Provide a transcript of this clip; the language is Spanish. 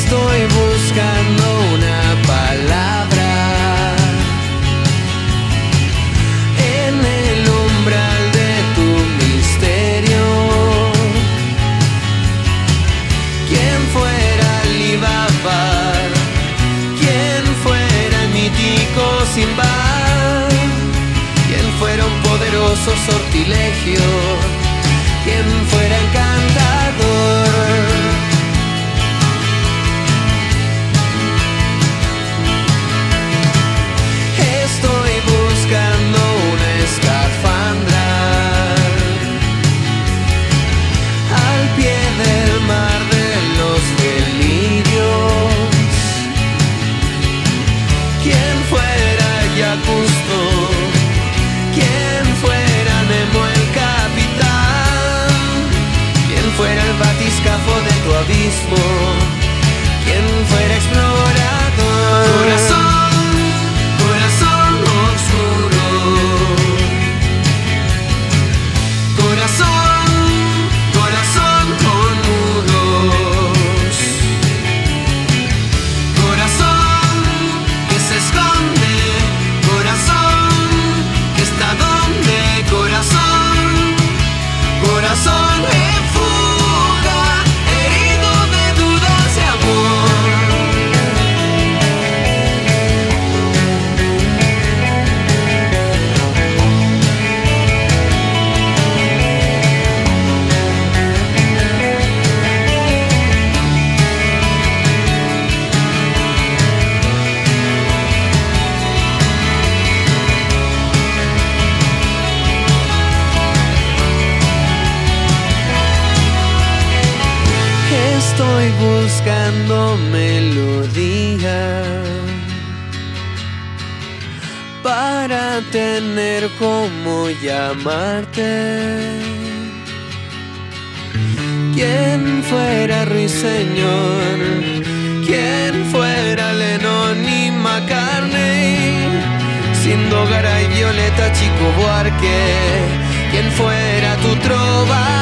estoy buscando una palabra en el umbral de tu misterio. ¿Quién fuera Alibaba? ¿Quién fuera el mítico Simba? ¿Quién fuera un poderoso sortilegio? ¿Quién fuera el Quien fuera ya justo, quien fuera Nemo el capitán, quien fuera el batiscafo de tu abismo, estoy buscando melodía para tener como llamarte. Quién fuera Ruiseñor, quién fuera Lenón y Macarney, siendo gara y Violeta Chico Buarque, quien fuera tu trova